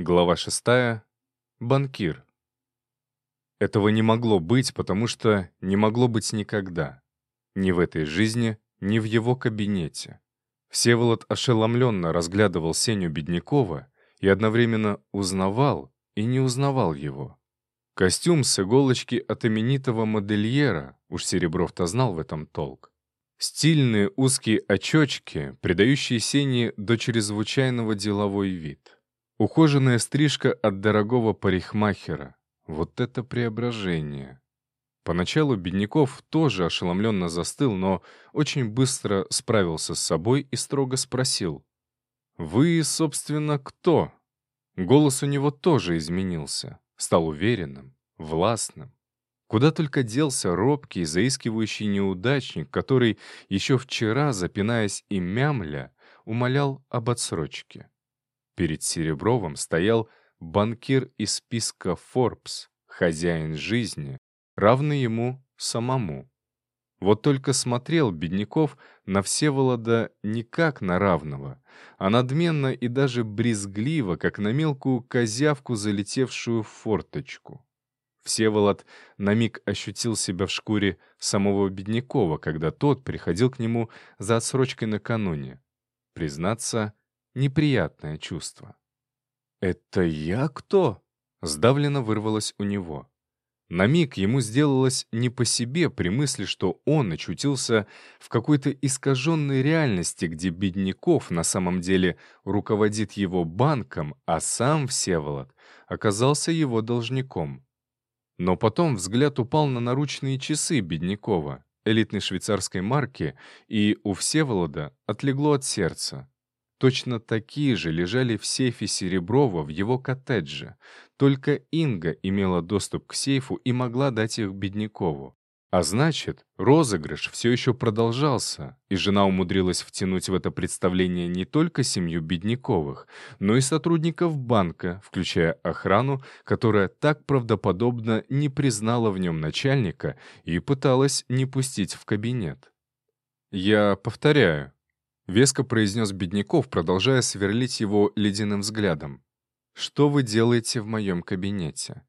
Глава шестая. Банкир. Этого не могло быть, потому что не могло быть никогда. Ни в этой жизни, ни в его кабинете. Всеволод ошеломленно разглядывал Сеню Беднякова и одновременно узнавал и не узнавал его. Костюм с иголочки от именитого модельера, уж Серебров-то знал в этом толк. Стильные узкие очечки, придающие Сене до чрезвычайного деловой вид. Ухоженная стрижка от дорогого парикмахера. Вот это преображение. Поначалу Бедняков тоже ошеломленно застыл, но очень быстро справился с собой и строго спросил. «Вы, собственно, кто?» Голос у него тоже изменился, стал уверенным, властным. Куда только делся робкий, заискивающий неудачник, который еще вчера, запинаясь и мямля, умолял об отсрочке. Перед Серебровым стоял банкир из списка Forbes, хозяин жизни, равный ему самому. Вот только смотрел Бедняков на Всеволода не как на равного, а надменно и даже брезгливо, как на мелкую козявку, залетевшую в форточку. Всеволод на миг ощутил себя в шкуре самого Беднякова, когда тот приходил к нему за отсрочкой накануне. Признаться, неприятное чувство. «Это я кто?» — сдавленно вырвалось у него. На миг ему сделалось не по себе при мысли, что он очутился в какой-то искаженной реальности, где Бедняков на самом деле руководит его банком, а сам Всеволод оказался его должником. Но потом взгляд упал на наручные часы Беднякова, элитной швейцарской марки, и у Всеволода отлегло от сердца. Точно такие же лежали в сейфе Сереброва в его коттедже. Только Инга имела доступ к сейфу и могла дать их Беднякову. А значит, розыгрыш все еще продолжался, и жена умудрилась втянуть в это представление не только семью Бедняковых, но и сотрудников банка, включая охрану, которая так правдоподобно не признала в нем начальника и пыталась не пустить в кабинет. «Я повторяю», Веско произнес Бедняков, продолжая сверлить его ледяным взглядом. «Что вы делаете в моем кабинете?»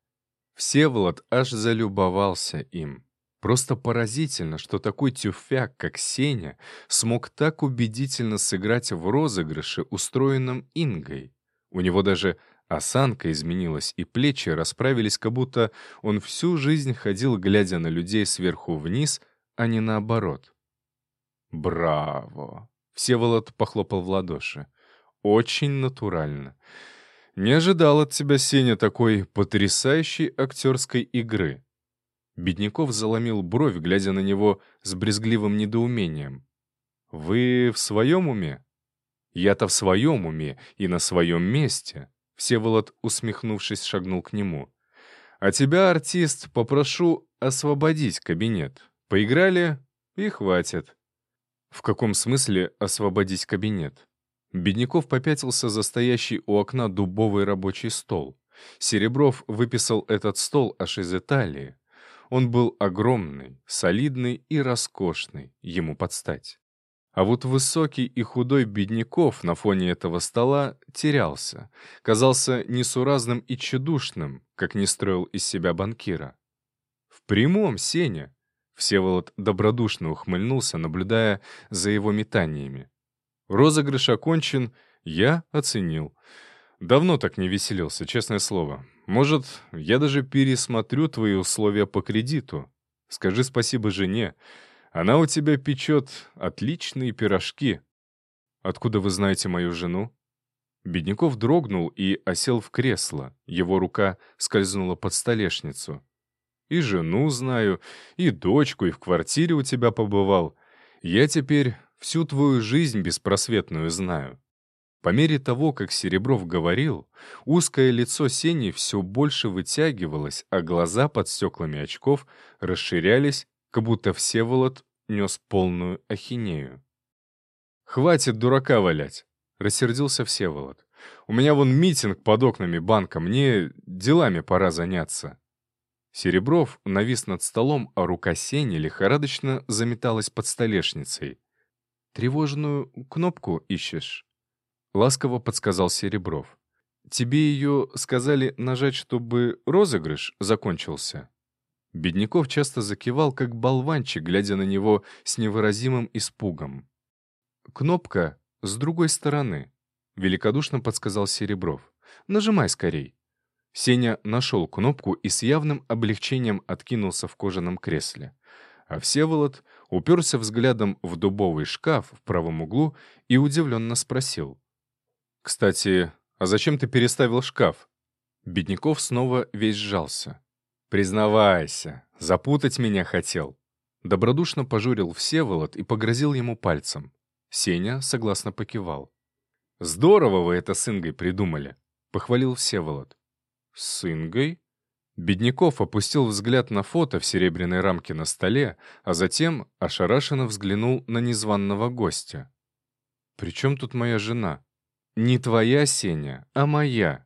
Всеволод аж залюбовался им. Просто поразительно, что такой тюфяк, как Сеня, смог так убедительно сыграть в розыгрыше, устроенном Ингой. У него даже осанка изменилась, и плечи расправились, как будто он всю жизнь ходил, глядя на людей сверху вниз, а не наоборот. «Браво!» Всеволод похлопал в ладоши. «Очень натурально. Не ожидал от тебя, Сеня, такой потрясающей актерской игры». Бедняков заломил бровь, глядя на него с брезгливым недоумением. «Вы в своем уме?» «Я-то в своем уме и на своем месте», — Всеволод, усмехнувшись, шагнул к нему. «А тебя, артист, попрошу освободить кабинет. Поиграли и хватит». В каком смысле освободить кабинет? Бедняков попятился за стоящий у окна дубовый рабочий стол. Серебров выписал этот стол аж из Италии. Он был огромный, солидный и роскошный, ему подстать. А вот высокий и худой Бедняков на фоне этого стола терялся, казался несуразным и чудушным, как не строил из себя банкира. «В прямом, Сеня!» Всеволод добродушно ухмыльнулся, наблюдая за его метаниями. Розыгрыш окончен, я оценил. Давно так не веселился, честное слово. Может, я даже пересмотрю твои условия по кредиту. Скажи спасибо жене. Она у тебя печет отличные пирожки. Откуда вы знаете мою жену? Бедняков дрогнул и осел в кресло. Его рука скользнула под столешницу. И жену знаю, и дочку, и в квартире у тебя побывал. Я теперь всю твою жизнь беспросветную знаю». По мере того, как Серебров говорил, узкое лицо Сени все больше вытягивалось, а глаза под стеклами очков расширялись, как будто Всеволод нес полную ахинею. «Хватит дурака валять!» — рассердился Всеволод. «У меня вон митинг под окнами банка, мне делами пора заняться». Серебров навис над столом, а рука Сени лихорадочно заметалась под столешницей. «Тревожную кнопку ищешь?» — ласково подсказал Серебров. тебе ее сказали нажать, чтобы розыгрыш закончился?» Бедняков часто закивал, как болванчик, глядя на него с невыразимым испугом. «Кнопка с другой стороны», — великодушно подсказал Серебров. «Нажимай скорей». Сеня нашел кнопку и с явным облегчением откинулся в кожаном кресле. А Всеволод уперся взглядом в дубовый шкаф в правом углу и удивленно спросил. «Кстати, а зачем ты переставил шкаф?» Бедняков снова весь сжался. «Признавайся, запутать меня хотел». Добродушно пожурил Всеволод и погрозил ему пальцем. Сеня согласно покивал. «Здорово вы это с Ингой придумали», — похвалил Всеволод. «С Ингой?» Бедняков опустил взгляд на фото в серебряной рамке на столе, а затем ошарашенно взглянул на незваного гостя. «При чем тут моя жена?» «Не твоя, Сеня, а моя»,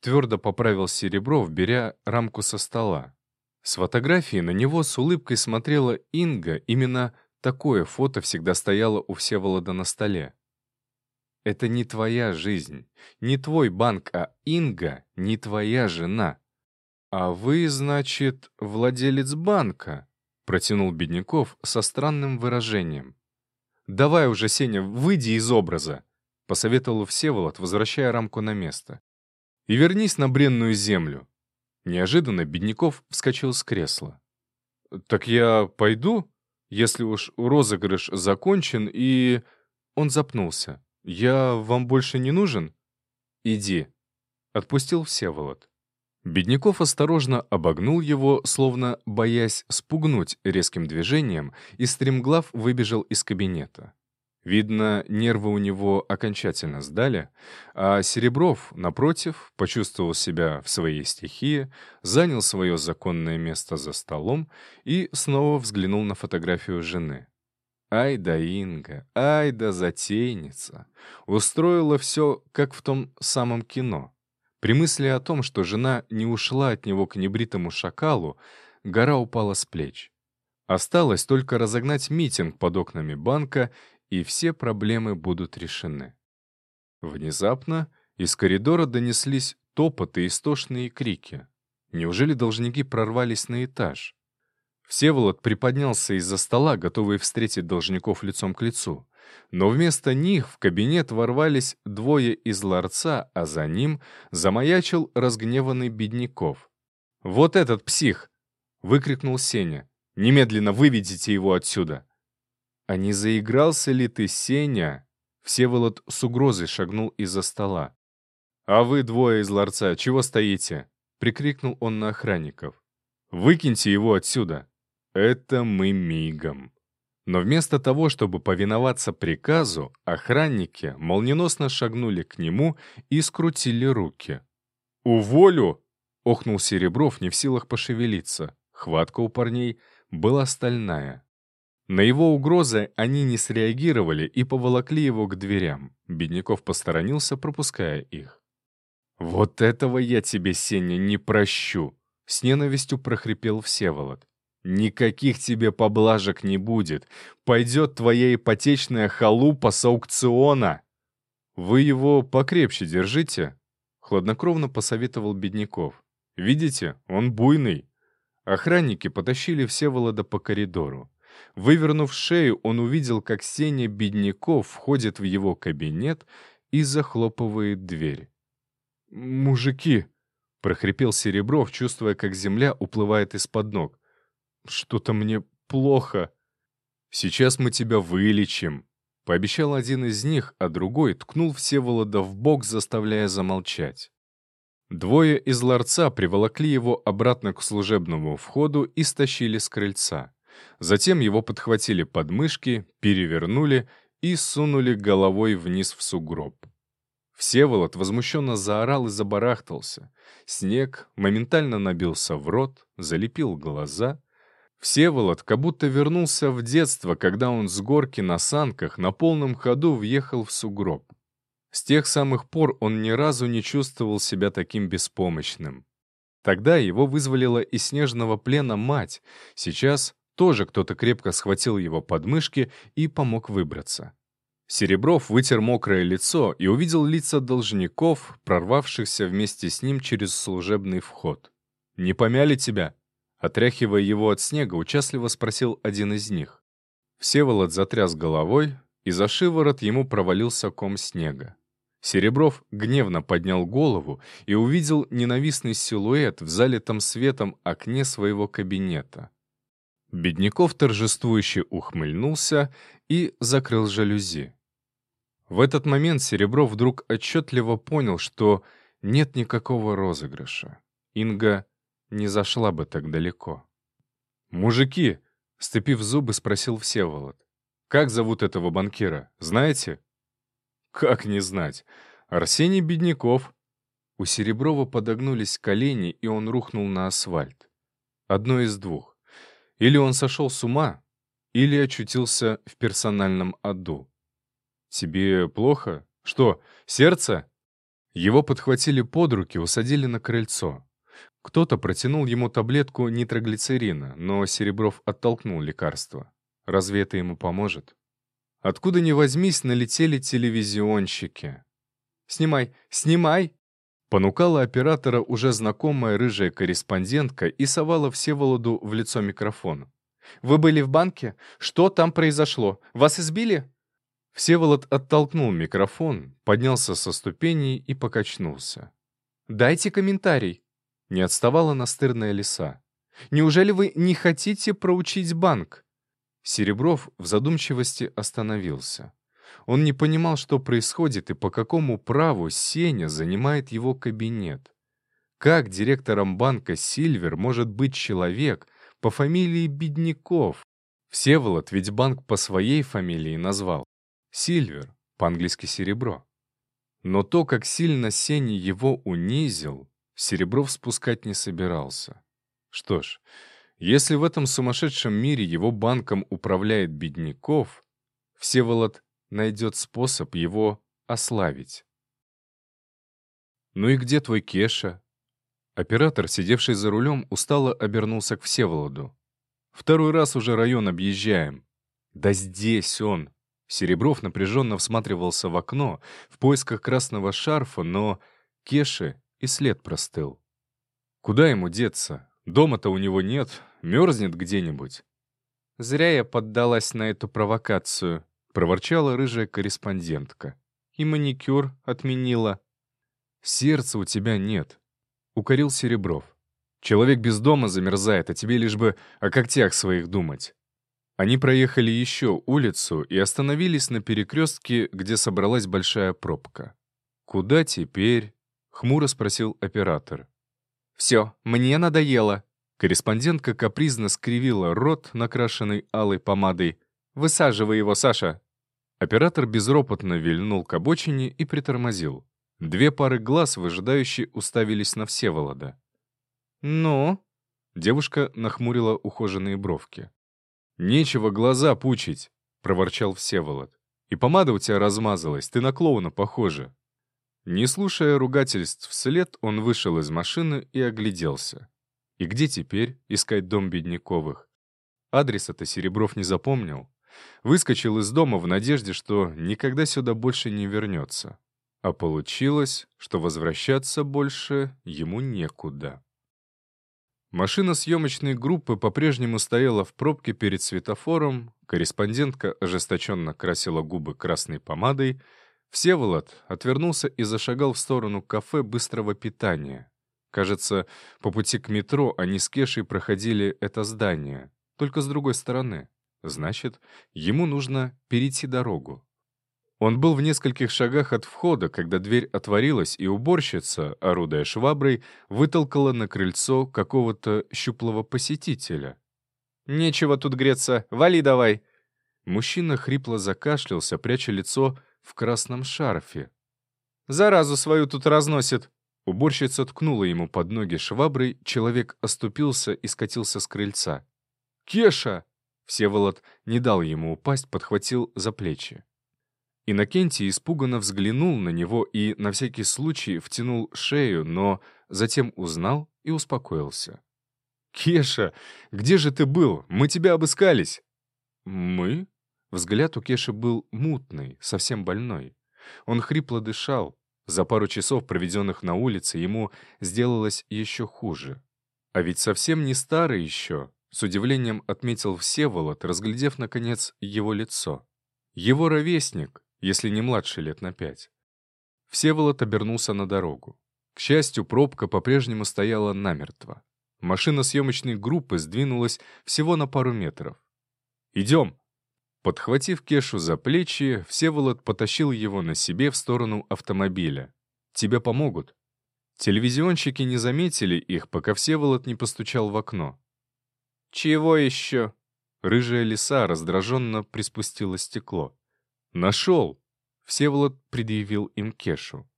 Твердо поправил Серебров, беря рамку со стола. С фотографии на него с улыбкой смотрела Инга, именно такое фото всегда стояло у Всеволода на столе. Это не твоя жизнь, не твой банк, а Инга не твоя жена. А вы, значит, владелец банка, протянул Бедняков со странным выражением. «Давай уже, Сеня, выйди из образа», — посоветовал Всеволод, возвращая рамку на место и вернись на бренную землю». Неожиданно Бедняков вскочил с кресла. «Так я пойду, если уж розыгрыш закончен, и...» Он запнулся. «Я вам больше не нужен?» «Иди», — отпустил Всеволод. Бедняков осторожно обогнул его, словно боясь спугнуть резким движением, и стремглав выбежал из кабинета. Видно, нервы у него окончательно сдали, а Серебров, напротив, почувствовал себя в своей стихии, занял свое законное место за столом и снова взглянул на фотографию жены. Ай да Инга, ай да затейница. Устроила все, как в том самом кино. При мысли о том, что жена не ушла от него к небритому шакалу, гора упала с плеч. Осталось только разогнать митинг под окнами банка и все проблемы будут решены. Внезапно из коридора донеслись топоты и истошные крики. Неужели должники прорвались на этаж? Всеволод приподнялся из-за стола, готовый встретить должников лицом к лицу. Но вместо них в кабинет ворвались двое из ларца, а за ним замаячил разгневанный Бедняков. «Вот этот псих!» — выкрикнул Сеня. «Немедленно выведите его отсюда!» «А не заигрался ли ты, Сеня?» Всеволод с угрозой шагнул из-за стола. «А вы двое из ларца, чего стоите?» — прикрикнул он на охранников. «Выкиньте его отсюда!» «Это мы мигом!» Но вместо того, чтобы повиноваться приказу, охранники молниеносно шагнули к нему и скрутили руки. «Уволю!» — охнул Серебров, не в силах пошевелиться. Хватка у парней была стальная. На его угрозы они не среагировали и поволокли его к дверям. Бедняков посторонился, пропуская их. «Вот этого я тебе, Сеня, не прощу!» С ненавистью прохрипел Всеволод. «Никаких тебе поблажек не будет. Пойдет твоя ипотечная халупа с аукциона!» «Вы его покрепче держите», — хладнокровно посоветовал Бедняков. «Видите, он буйный». Охранники потащили Всеволода по коридору. Вывернув шею, он увидел, как Сеня Бедняков входит в его кабинет и захлопывает дверь. «Мужики!» — прохрипел Серебров, чувствуя, как земля уплывает из-под ног. «Что-то мне плохо». «Сейчас мы тебя вылечим», — пообещал один из них, а другой ткнул Всеволода в бок, заставляя замолчать. Двое из ларца приволокли его обратно к служебному входу и стащили с крыльца. Затем его подхватили под мышки, перевернули и сунули головой вниз в сугроб. Всеволод возмущенно заорал и забарахтался. Снег моментально набился в рот, залепил глаза. Всеволод как будто вернулся в детство, когда он с горки на санках на полном ходу въехал в сугроб. С тех самых пор он ни разу не чувствовал себя таким беспомощным. Тогда его вызволила из снежного плена мать, сейчас тоже кто-то крепко схватил его подмышки и помог выбраться. Серебров вытер мокрое лицо и увидел лица должников, прорвавшихся вместе с ним через служебный вход. «Не помяли тебя?» Отряхивая его от снега, участливо спросил один из них. Всеволод затряс головой, и за шиворот ему провалился ком снега. Серебров гневно поднял голову и увидел ненавистный силуэт в залитом светом окне своего кабинета. Бедняков торжествующе ухмыльнулся и закрыл жалюзи. В этот момент Серебров вдруг отчетливо понял, что нет никакого розыгрыша. Инга не зашла бы так далеко. «Мужики!» — сцепив зубы, спросил Всеволод. «Как зовут этого банкира, знаете?» «Как не знать? Арсений Бедняков». У Сереброва подогнулись колени, и он рухнул на асфальт. Одно из двух. Или он сошел с ума, или очутился в персональном аду. «Тебе плохо? Что, сердце?» Его подхватили под руки, усадили на крыльцо. Кто-то протянул ему таблетку нитроглицерина, но Серебров оттолкнул лекарство. Разве это ему поможет? Откуда ни возьмись, налетели телевизионщики. «Снимай! Снимай!» Понукала оператора уже знакомая рыжая корреспондентка и совала Всеволоду в лицо микрофон. «Вы были в банке? Что там произошло? Вас избили?» Всеволод оттолкнул микрофон, поднялся со ступеней и покачнулся. «Дайте комментарий», — не отставала настырная лиса. «Неужели вы не хотите проучить банк?» Серебров в задумчивости остановился. Он не понимал, что происходит и по какому праву Сеня занимает его кабинет. Как директором банка «Сильвер» может быть человек по фамилии Бедняков? Всеволод ведь банк по своей фамилии назвал. Сильвер, по-английски серебро. Но то, как сильно Сеня его унизил, Серебров спускать не собирался. Что ж, если в этом сумасшедшем мире его банком управляет Бедняков, Всеволод найдет способ его ославить. «Ну и где твой Кеша?» Оператор, сидевший за рулем, устало обернулся к Всеволоду. «Второй раз уже район объезжаем». «Да здесь он!» Серебров напряженно всматривался в окно в поисках красного шарфа, но Кеши и след простыл. Куда ему деться? Дома-то у него нет, мерзнет где-нибудь. «Зря я поддалась на эту провокацию», — проворчала рыжая корреспондентка. «И маникюр отменила». «Сердца у тебя нет», — укорил Серебров. «Человек без дома замерзает, а тебе лишь бы о когтях своих думать». Они проехали еще улицу и остановились на перекрестке, где собралась большая пробка. «Куда теперь?» — хмуро спросил оператор. «Все, мне надоело». Корреспондентка капризно скривила рот, накрашенный алой помадой. «Высаживай его, Саша!» Оператор безропотно вильнул к обочине и притормозил. Две пары глаз выжидающе уставились на Всеволода. «Ну?» Девушка нахмурила ухоженные бровки. «Нечего глаза пучить», — проворчал Всеволод. «И помада у тебя размазалась, ты на клоуна похожа». Не слушая ругательств вслед, он вышел из машины и огляделся. И где теперь искать дом Бедняковых? Адреса-то Серебров не запомнил. Выскочил из дома в надежде, что никогда сюда больше не вернется. А получилось, что возвращаться больше ему некуда. Машина съемочной группы по-прежнему стояла в пробке перед светофором, корреспондентка ожесточенно красила губы красной помадой, Всеволод отвернулся и зашагал в сторону кафе быстрого питания. Кажется, по пути к метро они с Кешей проходили это здание, только с другой стороны. Значит, ему нужно перейти дорогу. Он был в нескольких шагах от входа, когда дверь отворилась, и уборщица, орудая шваброй, вытолкала на крыльцо какого-то щуплого посетителя. «Нечего тут греться, вали давай!» Мужчина хрипло закашлялся, пряча лицо в красном шарфе. «Заразу свою тут разносит!» Уборщица ткнула ему под ноги шваброй, человек оступился и скатился с крыльца. «Кеша!» Всеволод не дал ему упасть, подхватил за плечи. Иннокентий испуганно взглянул на него и на всякий случай втянул шею, но затем узнал и успокоился. «Кеша, где же ты был? Мы тебя обыскались!» «Мы?» Взгляд у Кеши был мутный, совсем больной. Он хрипло дышал. За пару часов, проведенных на улице, ему сделалось еще хуже. А ведь совсем не старый еще, с удивлением отметил Всеволод, разглядев, наконец, его лицо. Его ровесник, если не младше лет на пять. Всеволод обернулся на дорогу. К счастью, пробка по-прежнему стояла намертво. Машина съемочной группы сдвинулась всего на пару метров. «Идем!» Подхватив Кешу за плечи, Всеволод потащил его на себе в сторону автомобиля. «Тебе помогут». Телевизионщики не заметили их, пока Всеволод не постучал в окно. «Чего еще?» Рыжая лиса раздраженно приспустила стекло. «Нашел!» Всеволод предъявил им Кешу.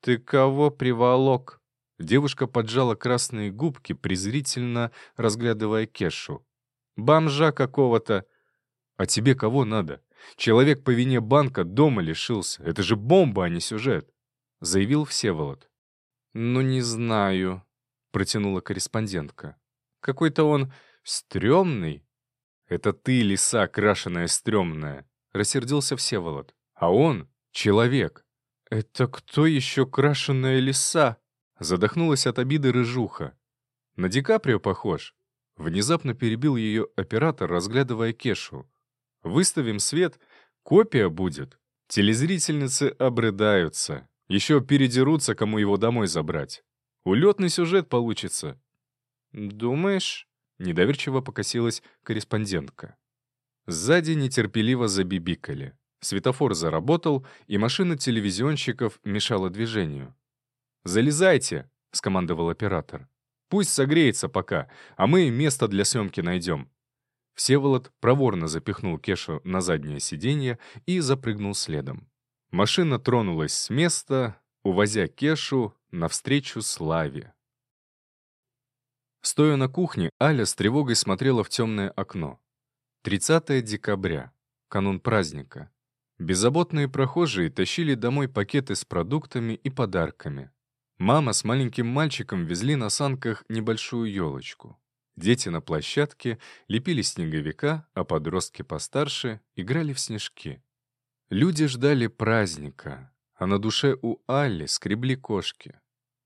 «Ты кого приволок?» Девушка поджала красные губки, презрительно разглядывая Кешу. «Бомжа какого-то!» «А тебе кого надо? Человек по вине банка дома лишился. Это же бомба, а не сюжет!» Заявил Всеволод. «Ну, не знаю», — протянула корреспондентка. «Какой-то он стрёмный». «Это ты, лиса крашеная стрёмная», — рассердился Всеволод. «А он — человек». «Это кто еще крашеная лиса?» Задохнулась от обиды рыжуха. «На Ди Каприо похож». Внезапно перебил ее оператор, разглядывая Кешу. «Выставим свет, копия будет. Телезрительницы обрыдаются. Еще передерутся, кому его домой забрать. Улетный сюжет получится». «Думаешь?» — недоверчиво покосилась корреспондентка. Сзади нетерпеливо забибикали. Светофор заработал, и машина телевизионщиков мешала движению. «Залезайте!» — скомандовал оператор. «Пусть согреется пока, а мы место для съемки найдем». Всеволод проворно запихнул Кешу на заднее сиденье и запрыгнул следом. Машина тронулась с места, увозя Кешу навстречу славе. Стоя на кухне, Аля с тревогой смотрела в темное окно. 30 декабря, канун праздника. Беззаботные прохожие тащили домой пакеты с продуктами и подарками. Мама с маленьким мальчиком везли на санках небольшую елочку. Дети на площадке лепили снеговика, а подростки постарше играли в снежки. Люди ждали праздника, а на душе у Алли скребли кошки.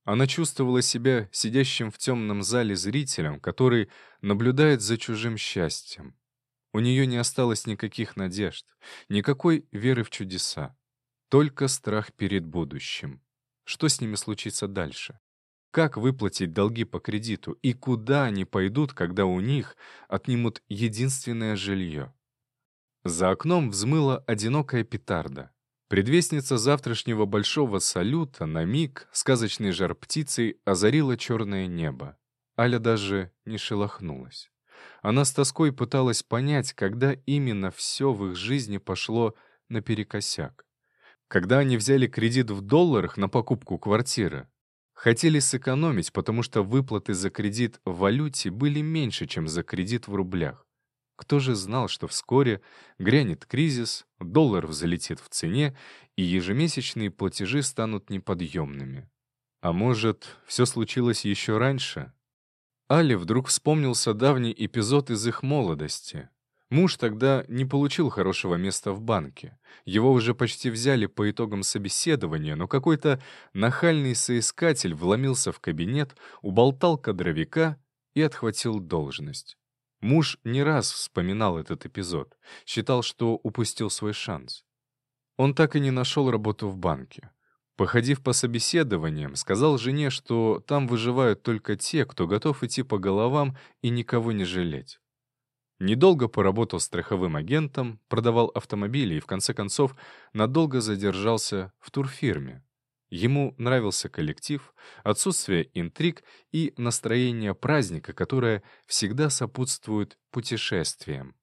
Она чувствовала себя сидящим в темном зале зрителем, который наблюдает за чужим счастьем. У нее не осталось никаких надежд, никакой веры в чудеса. Только страх перед будущим. Что с ними случится дальше? Как выплатить долги по кредиту и куда они пойдут, когда у них отнимут единственное жилье? За окном взмыла одинокая петарда. Предвестница завтрашнего большого салюта на миг сказочной жар птицей озарила черное небо. Аля даже не шелохнулась. Она с тоской пыталась понять, когда именно все в их жизни пошло наперекосяк. Когда они взяли кредит в долларах на покупку квартиры, хотели сэкономить, потому что выплаты за кредит в валюте были меньше, чем за кредит в рублях. Кто же знал, что вскоре грянет кризис, доллар взлетит в цене, и ежемесячные платежи станут неподъемными? А может, все случилось еще раньше? Але вдруг вспомнился давний эпизод из их молодости. Муж тогда не получил хорошего места в банке. Его уже почти взяли по итогам собеседования, но какой-то нахальный соискатель вломился в кабинет, уболтал кадровика и отхватил должность. Муж не раз вспоминал этот эпизод, считал, что упустил свой шанс. Он так и не нашел работу в банке. Походив по собеседованиям, сказал жене, что там выживают только те, кто готов идти по головам и никого не жалеть. Недолго поработал страховым агентом, продавал автомобили и, в конце концов, надолго задержался в турфирме. Ему нравился коллектив, отсутствие интриг и настроение праздника, которое всегда сопутствует путешествиям.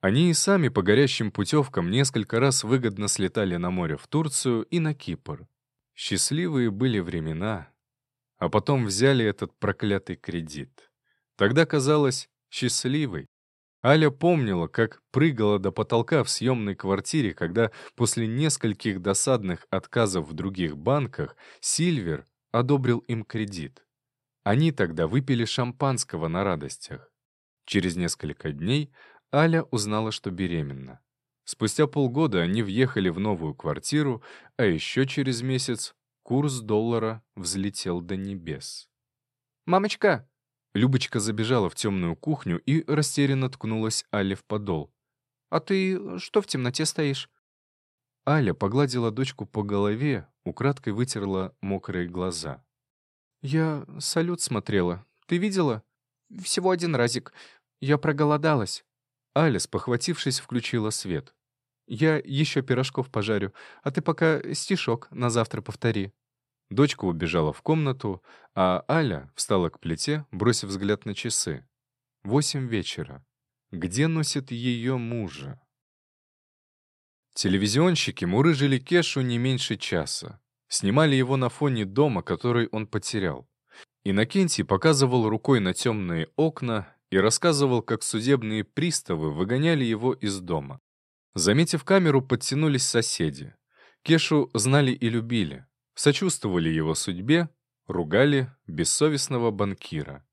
Они и сами по горящим путевкам несколько раз выгодно слетали на море в Турцию и на Кипр. Счастливые были времена. А потом взяли этот проклятый кредит. Тогда казалось счастливой. Аля помнила, как прыгала до потолка в съемной квартире, когда после нескольких досадных отказов в других банках Сильвер одобрил им кредит. Они тогда выпили шампанского на радостях. Через несколько дней Аля узнала, что беременна. Спустя полгода они въехали в новую квартиру, а еще через месяц курс доллара взлетел до небес. «Мамочка!» Любочка забежала в темную кухню и растерянно ткнулась Але в подол. «А ты что в темноте стоишь?» Аля погладила дочку по голове, украдкой вытерла мокрые глаза. «Я салют смотрела. Ты видела? Всего один разик. Я проголодалась». Аля, спохватившись, включила свет. «Я еще пирожков пожарю, а ты пока стишок на завтра повтори». Дочка убежала в комнату, а Аля встала к плите, бросив взгляд на часы. Восемь вечера. Где носит ее мужа? Телевизионщики мурыжили Кешу не меньше часа. Снимали его на фоне дома, который он потерял. Иннокентий показывал рукой на темные окна и рассказывал, как судебные приставы выгоняли его из дома. Заметив камеру, подтянулись соседи. Кешу знали и любили, сочувствовали его судьбе, ругали бессовестного банкира.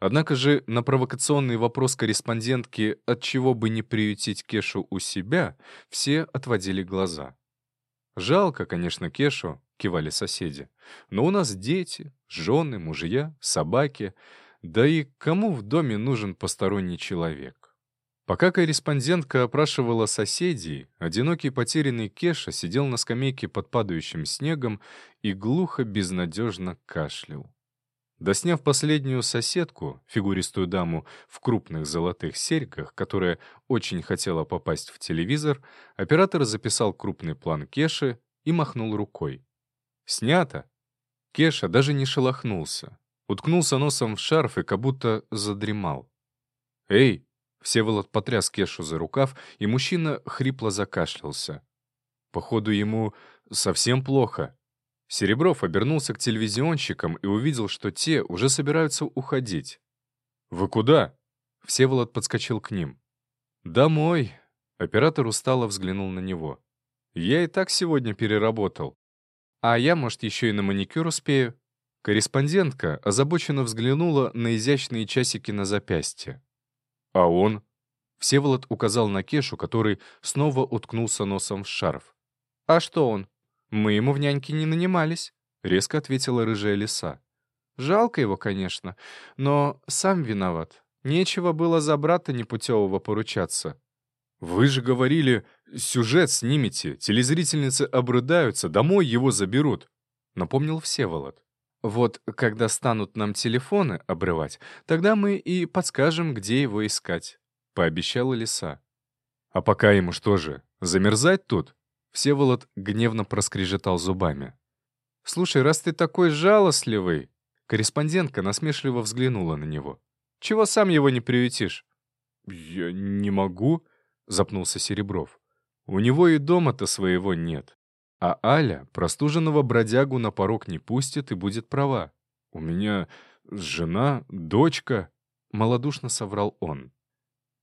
Однако же на провокационный вопрос корреспондентки, от чего бы не приютить Кешу у себя, все отводили глаза. «Жалко, конечно, Кешу», — кивали соседи, «но у нас дети, жены, мужья, собаки, да и кому в доме нужен посторонний человек?» Пока корреспондентка опрашивала соседей, одинокий потерянный Кеша сидел на скамейке под падающим снегом и глухо, безнадежно кашлял. Досняв последнюю соседку, фигуристую даму в крупных золотых серьгах, которая очень хотела попасть в телевизор, оператор записал крупный план Кеши и махнул рукой. «Снято!» Кеша даже не шелохнулся. Уткнулся носом в шарф и как будто задремал. «Эй!» — Всеволод потряс Кешу за рукав, и мужчина хрипло закашлялся. Походу, ему совсем плохо. Серебров обернулся к телевизионщикам и увидел, что те уже собираются уходить. «Вы куда?» Всеволод подскочил к ним. «Домой». Оператор устало взглянул на него. «Я и так сегодня переработал. А я, может, еще и на маникюр успею?» Корреспондентка озабоченно взглянула на изящные часики на запястье. «А он?» Всеволод указал на Кешу, который снова уткнулся носом в шарф. «А что он?» «Мы ему в няньки не нанимались», — резко ответила рыжая лиса. «Жалко его, конечно, но сам виноват. Нечего было за брата непутевого поручаться». «Вы же говорили, сюжет снимете, телезрительницы обрыдаются, домой его заберут», — напомнил Всеволод. «Вот когда станут нам телефоны обрывать, тогда мы и подскажем, где его искать», — пообещала лиса. «А пока ему что же, замерзать тут?» Всеволод гневно проскрежетал зубами. «Слушай, раз ты такой жалостливый...» Корреспондентка насмешливо взглянула на него. «Чего сам его не приютишь?» «Я не могу», — запнулся Серебров. «У него и дома-то своего нет. А Аля простуженного бродягу на порог не пустит и будет права. У меня жена, дочка...» — малодушно соврал он.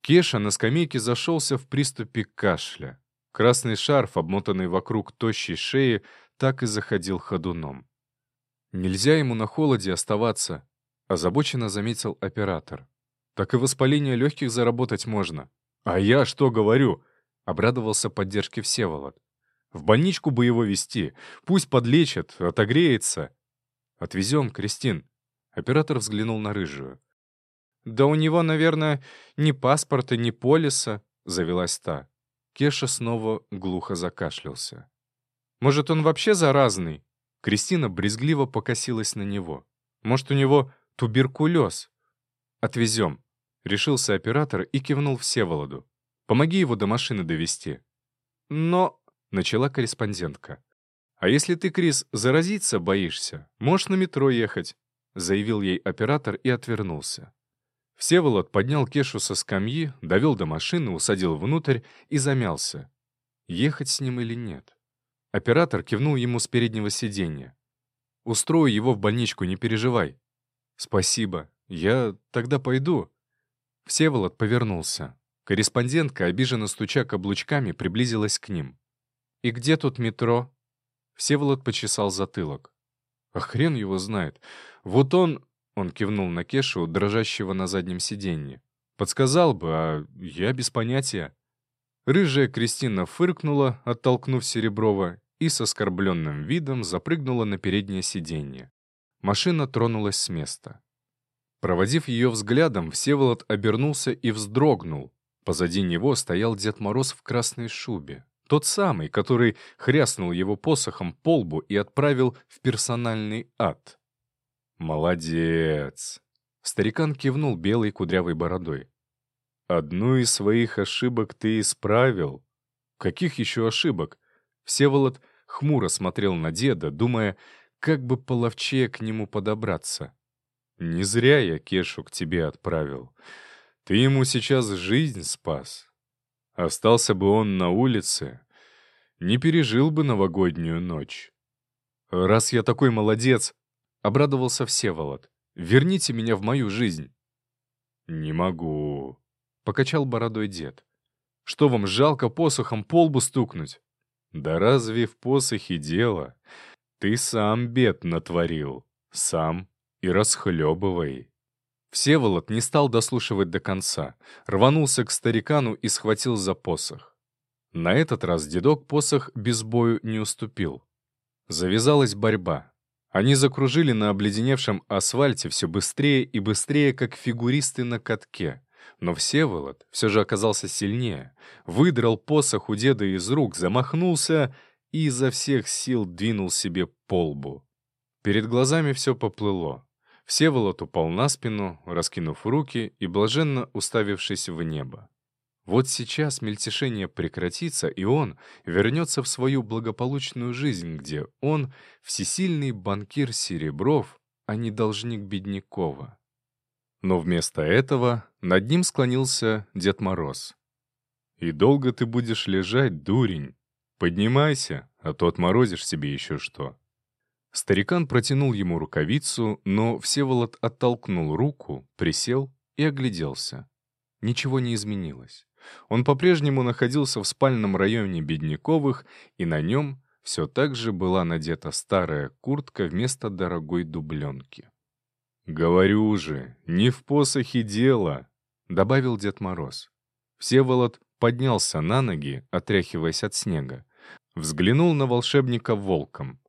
Кеша на скамейке зашелся в приступе кашля. Красный шарф, обмотанный вокруг тощей шеи, так и заходил ходуном. «Нельзя ему на холоде оставаться», — озабоченно заметил оператор. «Так и воспаление легких заработать можно». «А я что говорю?» — обрадовался поддержке Всеволод. «В больничку бы его вести. Пусть подлечат, отогреется». «Отвезем, Кристин». Оператор взглянул на рыжую. «Да у него, наверное, ни паспорта, ни полиса», — завелась та. Кеша снова глухо закашлялся. «Может, он вообще заразный?» Кристина брезгливо покосилась на него. «Может, у него туберкулез?» «Отвезем», — решился оператор и кивнул Всеволоду. «Помоги его до машины довести. «Но...» — начала корреспондентка. «А если ты, Крис, заразиться боишься, можешь на метро ехать», — заявил ей оператор и отвернулся. Всеволод поднял Кешу со скамьи, довел до машины, усадил внутрь и замялся. Ехать с ним или нет? Оператор кивнул ему с переднего сиденья. «Устрою его в больничку, не переживай». «Спасибо. Я тогда пойду». Всеволод повернулся. Корреспондентка, обиженно стуча каблучками, приблизилась к ним. «И где тут метро?» Всеволод почесал затылок. «А хрен его знает. Вот он он кивнул на Кешу, дрожащего на заднем сиденье. «Подсказал бы, а я без понятия». Рыжая Кристина фыркнула, оттолкнув Сереброва, и с оскорбленным видом запрыгнула на переднее сиденье. Машина тронулась с места. Проводив ее взглядом, Всеволод обернулся и вздрогнул. Позади него стоял Дед Мороз в красной шубе. Тот самый, который хряснул его посохом по лбу и отправил в персональный ад. «Молодец!» Старикан кивнул белой кудрявой бородой. «Одну из своих ошибок ты исправил». «Каких еще ошибок?» Всеволод хмуро смотрел на деда, думая, как бы половчее к нему подобраться. «Не зря я Кешу к тебе отправил. Ты ему сейчас жизнь спас. Остался бы он на улице, не пережил бы новогоднюю ночь». «Раз я такой молодец», — обрадовался Всеволод, — «верните меня в мою жизнь». «Не могу», — покачал бородой дед. «Что вам, жалко посохом по лбу стукнуть?» «Да разве в посохе дело? Ты сам бед натворил, сам и расхлебывай». Всеволод не стал дослушивать до конца, рванулся к старикану и схватил за посох. На этот раз дедок посох без бою не уступил. Завязалась борьба. Они закружили на обледеневшем асфальте все быстрее и быстрее, как фигуристы на катке. Но Всеволод все же оказался сильнее, выдрал посох у деда из рук, замахнулся и изо всех сил двинул себе по лбу. Перед глазами все поплыло. Всеволод упал на спину, раскинув руки и блаженно уставившись в небо. Вот сейчас мельтешение прекратится, и он вернется в свою благополучную жизнь, где он — всесильный банкир Серебров, а не должник Беднякова. Но вместо этого над ним склонился Дед Мороз. «И долго ты будешь лежать, дурень? Поднимайся, а то отморозишь себе еще что». Старикан протянул ему рукавицу, но Всеволод оттолкнул руку, присел и огляделся. Ничего не изменилось. Он по-прежнему находился в спальном районе Бедняковых, и на нем все так же была надета старая куртка вместо дорогой дубленки. «Говорю же, не в посохе дело», — добавил Дед Мороз. Всеволод поднялся на ноги, отряхиваясь от снега. Взглянул на волшебника волком.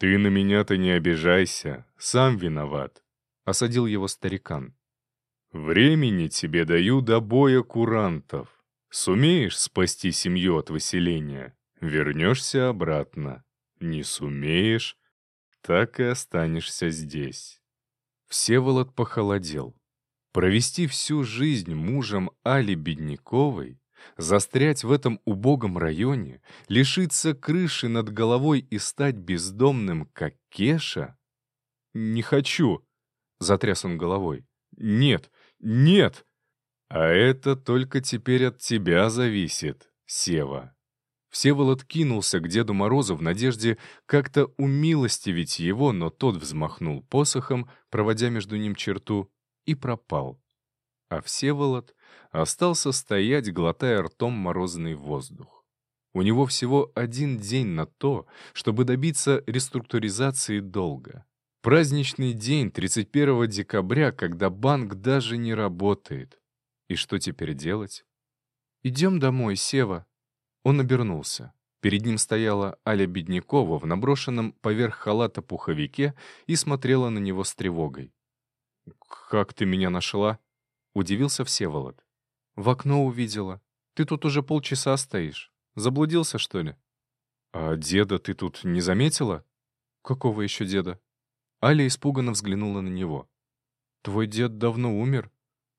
«Ты на меня-то не обижайся, сам виноват», — осадил его старикан. «Времени тебе даю до боя курантов. Сумеешь спасти семью от выселения, вернешься обратно. Не сумеешь, так и останешься здесь». Всеволод похолодел. Провести всю жизнь мужем Али Бедняковой, застрять в этом убогом районе, лишиться крыши над головой и стать бездомным, как Кеша? «Не хочу», — затряс он головой. «Нет, нет!» «А это только теперь от тебя зависит, Сева», Всеволод кинулся к Деду Морозу в надежде как-то умилостивить его, но тот взмахнул посохом, проводя между ним черту, и пропал. А Всеволод остался стоять, глотая ртом морозный воздух. У него всего один день на то, чтобы добиться реструктуризации долга. Праздничный день 31 декабря, когда банк даже не работает. И что теперь делать? «Идем домой, Сева», он обернулся. Перед ним стояла Аля Беднякова в наброшенном поверх халата пуховике и смотрела на него с тревогой. «Как ты меня нашла?» — удивился Всеволод. «В окно увидела. Ты тут уже полчаса стоишь. Заблудился, что ли?» «А деда ты тут не заметила?» «Какого еще деда?» Аля испуганно взглянула на него. «Твой дед давно умер?»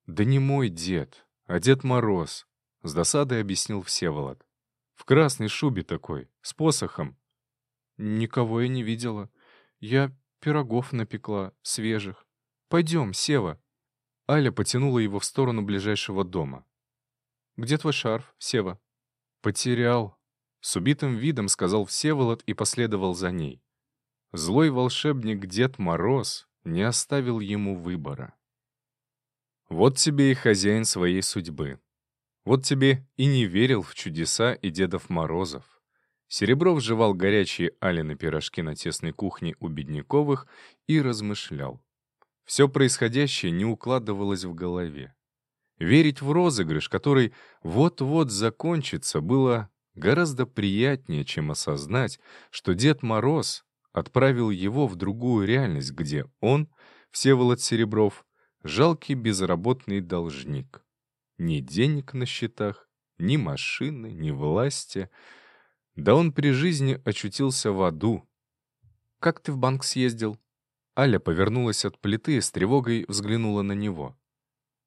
«Да не мой дед, а Дед Мороз», — с досадой объяснил Всеволод. В красной шубе такой, с посохом. Никого я не видела. Я пирогов напекла, свежих. Пойдем, Сева. Аля потянула его в сторону ближайшего дома. «Где твой шарф, Сева?» «Потерял», — с убитым видом сказал Всеволод и последовал за ней. Злой волшебник Дед Мороз не оставил ему выбора. Вот тебе и хозяин своей судьбы. Вот тебе и не верил в чудеса и Дедов Морозов. Серебров жевал горячие Алины пирожки на тесной кухне у Бедняковых и размышлял. Все происходящее не укладывалось в голове. Верить в розыгрыш, который вот-вот закончится, было гораздо приятнее, чем осознать, что Дед Мороз отправил его в другую реальность, где он, Всеволод Серебров, жалкий безработный должник. Ни денег на счетах, ни машины, ни власти. Да он при жизни очутился в аду. «Как ты в банк съездил?» Аля повернулась от плиты и с тревогой взглянула на него.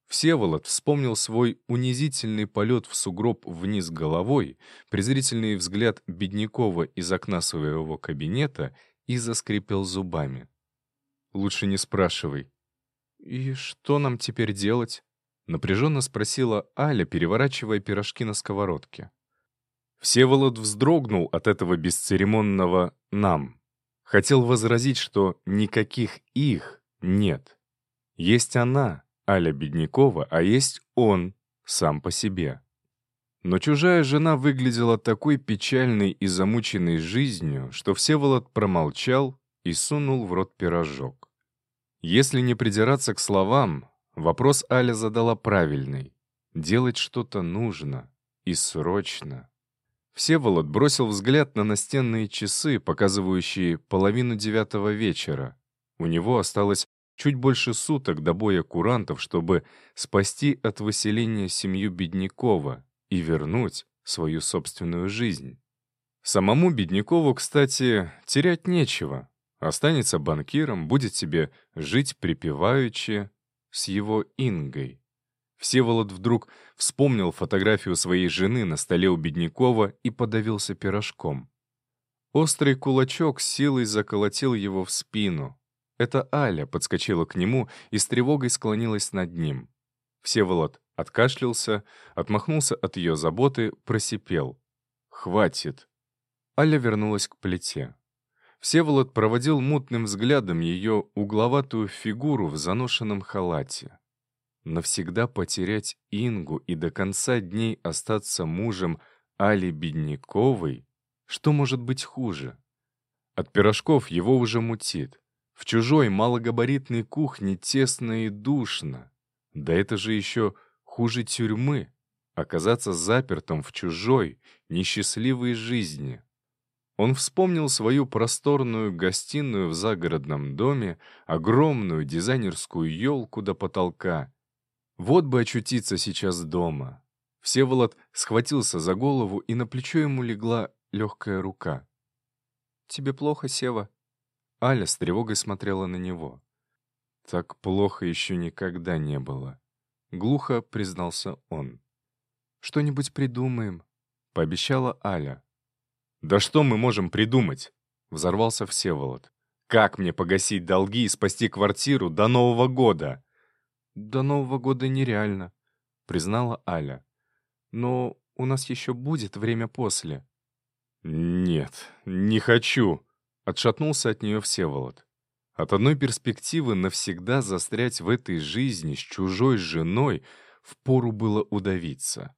Всеволод вспомнил свой унизительный полет в сугроб вниз головой, презрительный взгляд Беднякова из окна своего кабинета и заскрипел зубами. «Лучше не спрашивай». «И что нам теперь делать?» — напряженно спросила Аля, переворачивая пирожки на сковородке. Всеволод вздрогнул от этого бесцеремонного «нам». Хотел возразить, что никаких «их» нет. Есть она, Аля Беднякова, а есть он, сам по себе. Но чужая жена выглядела такой печальной и замученной жизнью, что Всеволод промолчал и сунул в рот пирожок. Если не придираться к словам, вопрос Аля задала правильный. Делать что-то нужно и срочно. Всеволод бросил взгляд на настенные часы, показывающие половину девятого вечера. У него осталось чуть больше суток до боя курантов, чтобы спасти от выселения семью Беднякова и вернуть свою собственную жизнь. Самому Беднякову, кстати, терять нечего. Останется банкиром, будет себе жить припеваючи с его Ингой. Всеволод вдруг вспомнил фотографию своей жены на столе у Беднякова и подавился пирожком. Острый кулачок силой заколотил его в спину. Это Аля подскочила к нему и с тревогой склонилась над ним. Всеволод откашлялся, отмахнулся от ее заботы, просипел. «Хватит!» Аля вернулась к плите. Всеволод проводил мутным взглядом ее угловатую фигуру в заношенном халате. Навсегда потерять Ингу и до конца дней остаться мужем Али Бедняковой? Что может быть хуже? От пирожков его уже мутит. В чужой малогабаритной кухне тесно и душно. Да это же еще хуже тюрьмы. Оказаться запертым в чужой, несчастливой жизни. Он вспомнил свою просторную гостиную в загородном доме, огромную дизайнерскую елку до потолка. Вот бы очутиться сейчас дома. Всеволод схватился за голову, и на плечо ему легла легкая рука. «Тебе плохо, Сева?» Аля с тревогой смотрела на него. «Так плохо еще никогда не было», — глухо признался он. «Что-нибудь придумаем», — пообещала Аля. «Да что мы можем придумать?» — взорвался Всеволод. «Как мне погасить долги и спасти квартиру до Нового года?» «До Нового года нереально», — признала Аля. «Но у нас еще будет время после». «Нет, не хочу», Отшатнулся от нее Всеволод. От одной перспективы навсегда застрять в этой жизни с чужой женой впору было удавиться.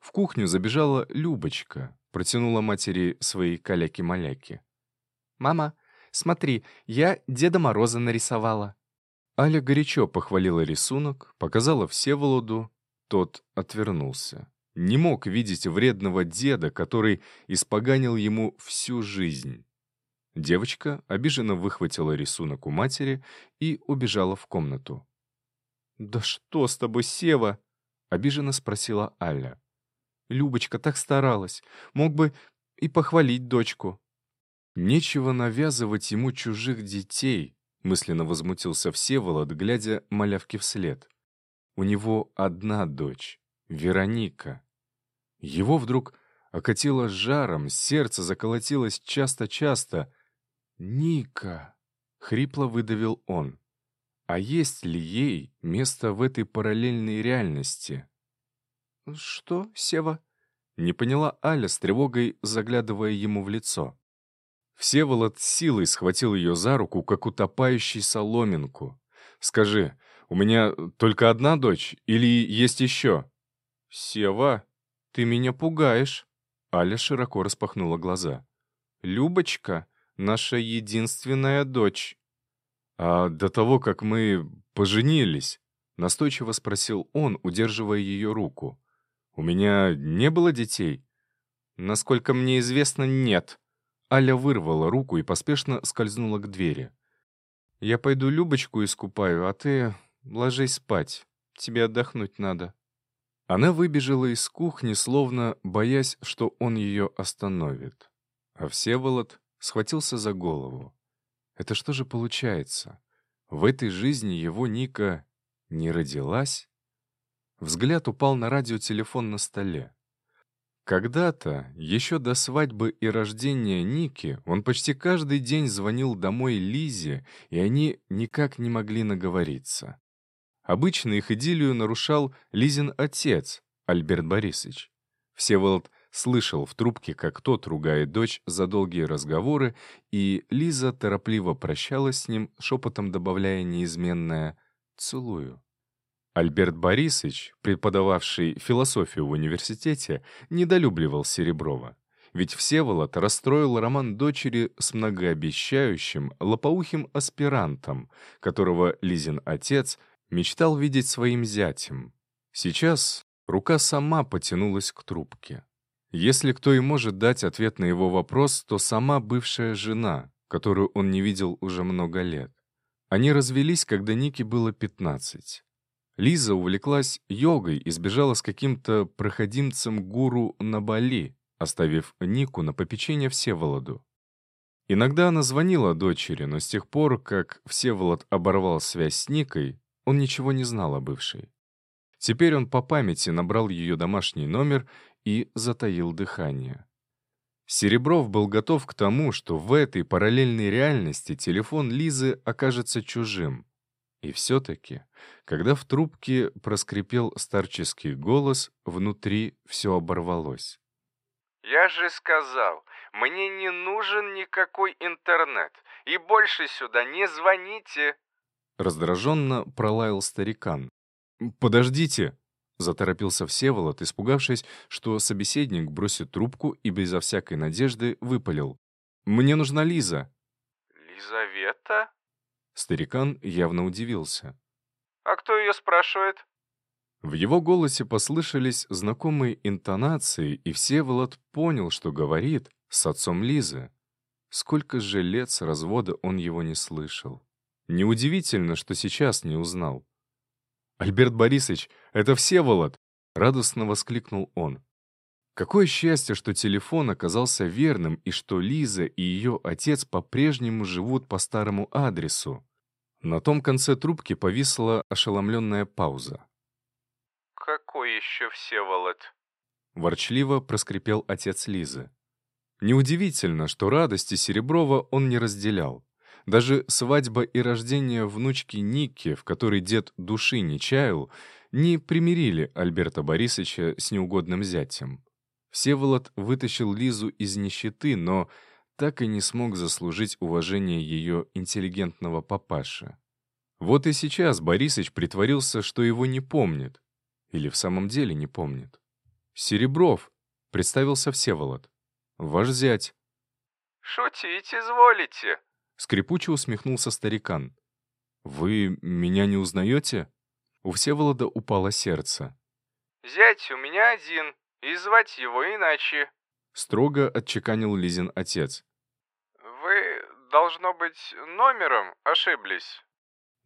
В кухню забежала Любочка, протянула матери свои каляки-маляки. «Мама, смотри, я Деда Мороза нарисовала». Аля горячо похвалила рисунок, показала Всеволоду, тот отвернулся. Не мог видеть вредного деда, который испоганил ему всю жизнь. Девочка обиженно выхватила рисунок у матери и убежала в комнату. «Да что с тобой, Сева?» — обиженно спросила Аля. «Любочка так старалась. Мог бы и похвалить дочку». «Нечего навязывать ему чужих детей», — мысленно возмутился Всеволод, глядя малявке вслед. «У него одна дочь, Вероника». Его вдруг окатило жаром, сердце заколотилось часто-часто, «Ника!» — хрипло выдавил он. «А есть ли ей место в этой параллельной реальности?» «Что, Сева?» — не поняла Аля с тревогой, заглядывая ему в лицо. Всеволод силой схватил ее за руку, как утопающий соломинку. «Скажи, у меня только одна дочь или есть еще?» «Сева, ты меня пугаешь!» Аля широко распахнула глаза. «Любочка, наша единственная дочь. А до того, как мы поженились, Настойчиво спросил он, удерживая ее руку. «У меня не было детей?» «Насколько мне известно, нет». Аля вырвала руку и поспешно скользнула к двери. «Я пойду Любочку искупаю, а ты ложись спать. Тебе отдохнуть надо». Она выбежала из кухни, словно боясь, что он ее остановит. А Всеволод схватился за голову. Это что же получается? В этой жизни его Ника не родилась? Взгляд упал на радиотелефон на столе. Когда-то, еще до свадьбы и рождения Ники, он почти каждый день звонил домой Лизе, и они никак не могли наговориться. Обычно их идиллию нарушал Лизин отец, Альберт Борисович. Всеволод слышал в трубке, как тот ругает дочь за долгие разговоры, и Лиза торопливо прощалась с ним, шепотом добавляя неизменное «целую». Альберт Борисович, преподававший философию в университете, недолюбливал Сереброва. Ведь Всеволод расстроил роман дочери с многообещающим, лопоухим аспирантом, которого Лизин отец Мечтал видеть своим зятем. Сейчас рука сама потянулась к трубке. Если кто и может дать ответ на его вопрос, то сама бывшая жена, которую он не видел уже много лет. Они развелись, когда Нике было 15. Лиза увлеклась йогой и сбежала с каким-то проходимцем-гуру на Бали, оставив Нику на попечение Всеволоду. Иногда она звонила дочери, но с тех пор, как Всеволод оборвал связь с Никой, он ничего не знал о бывшей. Теперь он по памяти набрал ее домашний номер и затаил дыхание. Серебров был готов к тому, что в этой параллельной реальности телефон Лизы окажется чужим. И все-таки, когда в трубке проскрипел старческий голос, внутри все оборвалось. «Я же сказал, мне не нужен никакой интернет, и больше сюда не звоните!» Раздраженно пролаял старикан. «Подождите!» — заторопился Всеволод, испугавшись, что собеседник бросит трубку и безо всякой надежды выпалил. «Мне нужна Лиза!» «Лизавета?» Старикан явно удивился. «А кто ее спрашивает?» В его голосе послышались знакомые интонации, и Всеволод понял, что говорит с отцом Лизы. Сколько же лет с развода он его не слышал. Неудивительно, что сейчас не узнал. «Альберт Борисович, это Всеволод!» — радостно воскликнул он. Какое счастье, что телефон оказался верным и что Лиза и ее отец по-прежнему живут по старому адресу. На том конце трубки повисла ошеломленная пауза. «Какой еще Всеволод?» Ворчливо проскрипел отец Лизы. Неудивительно, что радости Сереброва он не разделял. Даже свадьба и рождение внучки Ники, в которой дед души не чаял, не примирили Альберта Борисовича с неугодным зятем. Всеволод вытащил Лизу из нищеты, но так и не смог заслужить уважение ее интеллигентного папаши. Вот и сейчас Борисыч притворился, что его не помнит. Или в самом деле не помнит. «Серебров», — представился Всеволод. «Ваш зять». «Шутить изволите», Скрипуче усмехнулся старикан. «Вы меня не узнаете?» У Всеволода упало сердце. «Зять у меня один, и звать его иначе», — строго отчеканил Лизин отец. «Вы, должно быть, номером ошиблись?»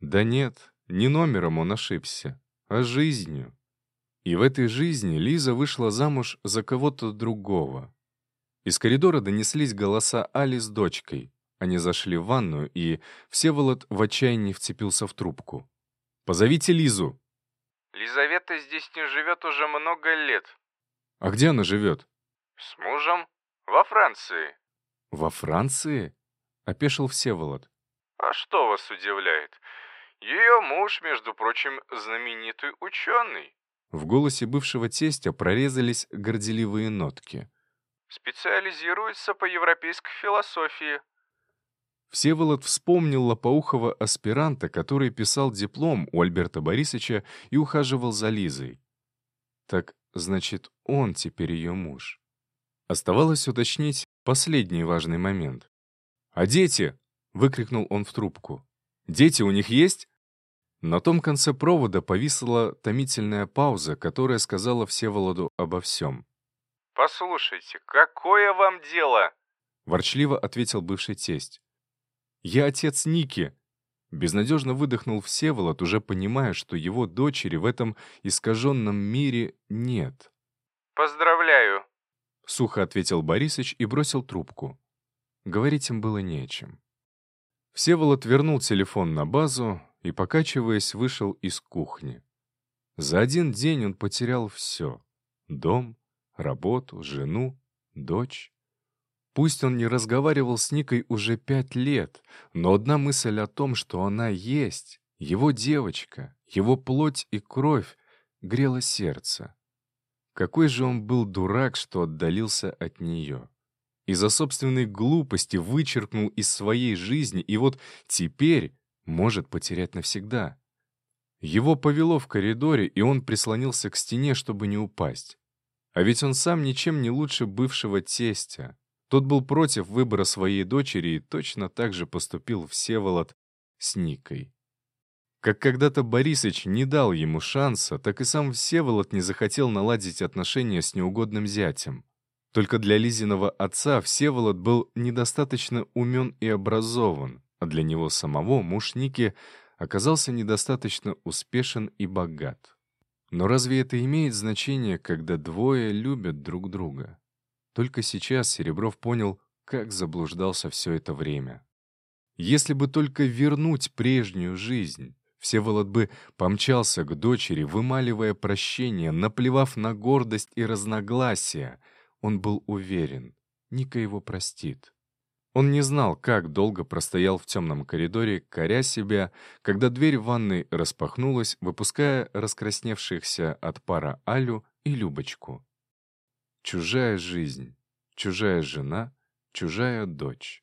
«Да нет, не номером он ошибся, а жизнью». И в этой жизни Лиза вышла замуж за кого-то другого. Из коридора донеслись голоса Али с дочкой. Они зашли в ванную, и Всеволод в отчаянии вцепился в трубку. «Позовите Лизу!» «Лизавета здесь не живет уже много лет». «А где она живет?» «С мужем. Во Франции». «Во Франции?» — опешил Всеволод. «А что вас удивляет? Ее муж, между прочим, знаменитый ученый». В голосе бывшего тестя прорезались горделивые нотки. «Специализируется по европейской философии. Всеволод вспомнил лопоухого аспиранта, который писал диплом у Альберта Борисовича и ухаживал за Лизой. Так, значит, он теперь ее муж. Оставалось уточнить последний важный момент. «А дети?» — выкрикнул он в трубку. «Дети у них есть?» На том конце провода повисла томительная пауза, которая сказала Всеволоду обо всем. «Послушайте, какое вам дело?» — ворчливо ответил бывший тесть. «Я отец Ники!» Безнадежно выдохнул Всеволод, уже понимая, что его дочери в этом искаженном мире нет. «Поздравляю!» — сухо ответил Борисыч и бросил трубку. Говорить им было нечем. Всеволод вернул телефон на базу и, покачиваясь, вышел из кухни. За один день он потерял все — дом, работу, жену, дочь. Пусть он не разговаривал с Никой уже пять лет, но одна мысль о том, что она есть, его девочка, его плоть и кровь, грела сердце. Какой же он был дурак, что отдалился от нее. Из-за собственной глупости вычеркнул из своей жизни, и вот теперь может потерять навсегда. Его повело в коридоре, и он прислонился к стене, чтобы не упасть. А ведь он сам ничем не лучше бывшего тестя. Тот был против выбора своей дочери и точно так же поступил Всеволод с Никой. Как когда-то Борисыч не дал ему шанса, так и сам Всеволод не захотел наладить отношения с неугодным зятем. Только для Лизиного отца Всеволод был недостаточно умен и образован, а для него самого муж Ники оказался недостаточно успешен и богат. Но разве это имеет значение, когда двое любят друг друга? Только сейчас Серебров понял, как заблуждался все это время. Если бы только вернуть прежнюю жизнь, Всеволод бы помчался к дочери, вымаливая прощение, наплевав на гордость и разногласия. Он был уверен, Ника его простит. Он не знал, как долго простоял в темном коридоре, коря себя, когда дверь ванной распахнулась, выпуская раскрасневшихся от пара Алю и Любочку. Чужая жизнь, чужая жена, чужая дочь.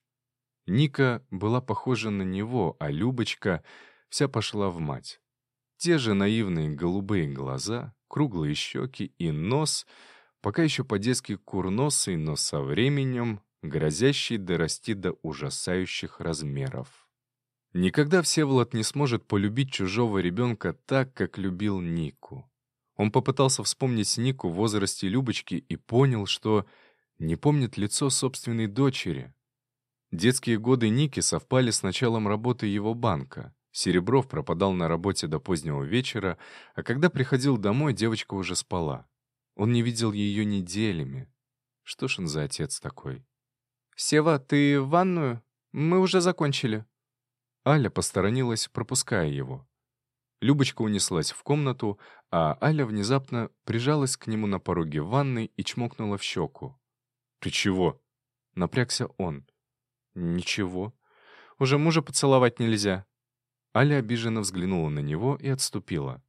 Ника была похожа на него, а Любочка вся пошла в мать. Те же наивные голубые глаза, круглые щеки и нос, пока еще по-детски курносый, но со временем грозящий дорасти до ужасающих размеров. Никогда Всеволод не сможет полюбить чужого ребенка так, как любил Нику. Он попытался вспомнить Нику в возрасте Любочки и понял, что не помнит лицо собственной дочери. Детские годы Ники совпали с началом работы его банка. Серебров пропадал на работе до позднего вечера, а когда приходил домой, девочка уже спала. Он не видел ее неделями. Что ж он за отец такой? «Сева, ты в ванную? Мы уже закончили». Аля посторонилась, пропуская его. Любочка унеслась в комнату, а Аля внезапно прижалась к нему на пороге ванной и чмокнула в щеку. «Ты чего?» — напрягся он. «Ничего. Уже мужа поцеловать нельзя». Аля обиженно взглянула на него и отступила.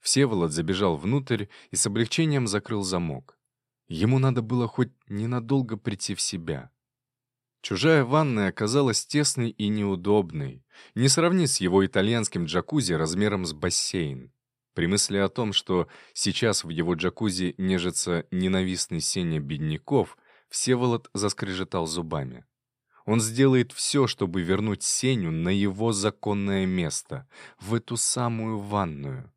Всеволод забежал внутрь и с облегчением закрыл замок. Ему надо было хоть ненадолго прийти в себя. Чужая ванная оказалась тесной и неудобной. Не сравни с его итальянским джакузи размером с бассейн. При мысли о том, что сейчас в его джакузи нежится ненавистный Сеня Бедняков, Всеволод заскрежетал зубами. Он сделает все, чтобы вернуть Сеню на его законное место, в эту самую ванную.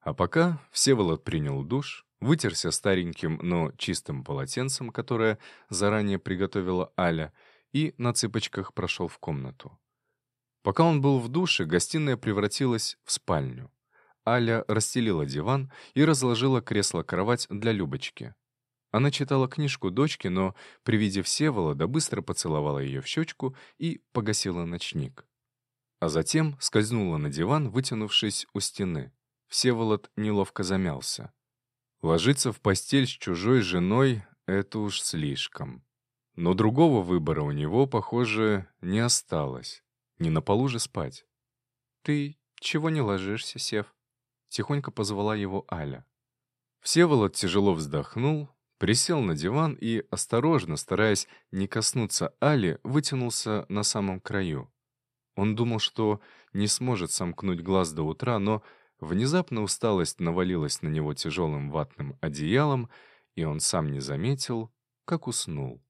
А пока Всеволод принял душ, вытерся стареньким, но чистым полотенцем, которое заранее приготовила Аля, и на цыпочках прошел в комнату. Пока он был в душе, гостиная превратилась в спальню. Аля расстелила диван и разложила кресло-кровать для Любочки. Она читала книжку дочки, но при виде Всеволода быстро поцеловала ее в щечку и погасила ночник. А затем скользнула на диван, вытянувшись у стены. Всеволод неловко замялся. Ложиться в постель с чужой женой — это уж слишком. Но другого выбора у него, похоже, не осталось. Не на полу же спать. «Ты чего не ложишься, Сев?» Тихонько позвала его Аля. Всеволод тяжело вздохнул, присел на диван и, осторожно, стараясь не коснуться Али, вытянулся на самом краю. Он думал, что не сможет сомкнуть глаз до утра, но внезапно усталость навалилась на него тяжелым ватным одеялом, и он сам не заметил, как уснул.